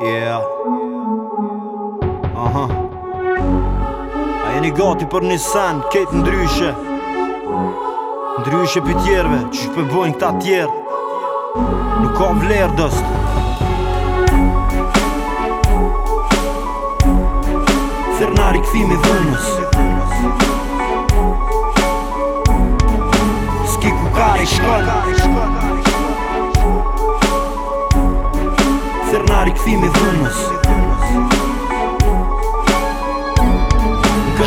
Yeah Aha A jeni gati për Nissan, ketë ndryshe Ndryshe për tjerve, që shpëbojnë këta tjerë Nuk ka vlerë dëstë Φίμη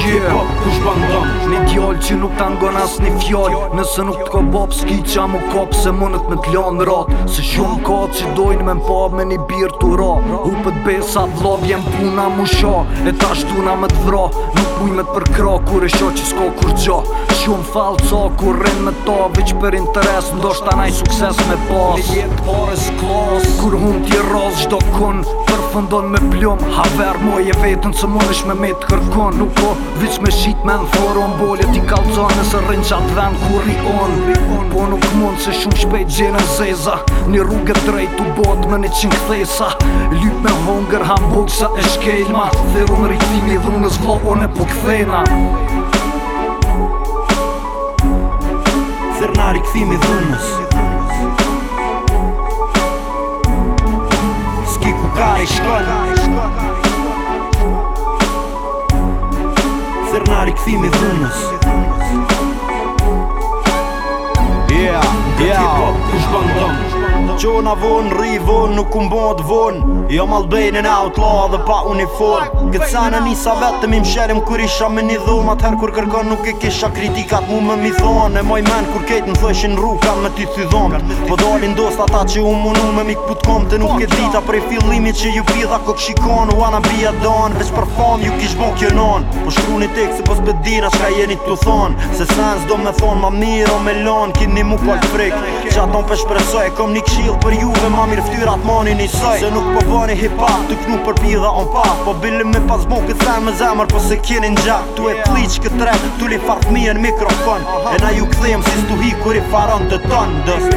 që e pop ku shbandon Një djoll që nuk të angon as një fjoll Nëse nuk t'ko bop s'ki qa mu kop Se mundet me t'lon në Se shumë ka që dojnë me m'pav me një birë t'u ra U besa vlov jem puna mu sha E ta shtuna me t'vra Nuk puj me t'përkra kur e sha që s'ko kur gja Shumë falë kur rin me ta Vyq për interes mdo shtanaj sukses me pas Një jetë pare s'klas Kur hun t'i raz shdo kun përfëndon me plum Haver moj e vetën që mund është me me të kërkon Nuk po vic me shit me në forum Bolje ti kalcon nëse rrinë qatë ven ku rion Po nuk mund se shumë shpejt gjenë në zeza Një rrugë drejt të bot me një qinë këthesa Lyp me hunger, hamburg sa e shkejlma Thirun rritimi dhunës vlo o në po këthena Thirnari këthimi dhunës këthimi dhunës sernari këthimi dhunës Yeah, yeah, yeah. Hip-hop, kush gjona vonë, rri vonë, nuk umbot vonë Jo malbejnë në outlaw dhe pa uniform Këtë në nisa vetëm i mshërim kër isha me një dhumë Atëherë kur kërkon nuk e kisha kritikat mu me mi thonë E moj men kur ketë në thëshin rru kam me ty thy dhomë Po dolin dost ata që u munu me mi këput kom të nuk e dita Prej fillimit që ju pitha kok shikon u ana bia donë Vesh për fam ju kish bon kjo non Po shkru një tek se pos bedira shka jeni të Se sens do me thon ma mirë o me lon Kini mu kol frik Qa ton pesh e kom një këshill për juve ma mirë ftyrat mani një saj Se nuk po bani hip-hop të knu për pi dhe on pa Po bilim me pas mu këtë thamë me zemër po se kjeni në gjak Tu e pliq këtë tre, tu li fart mi e në mikrofon E na ju këthejm si stu hi kur i faron të tonë dës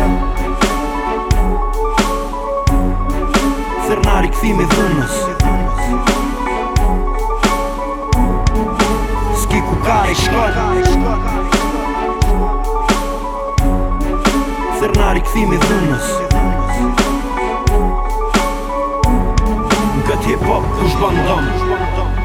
Fernari këthimi dhënës Ski ku ka i shkoj Fernari këthimi dhënës hip hop dos bandones.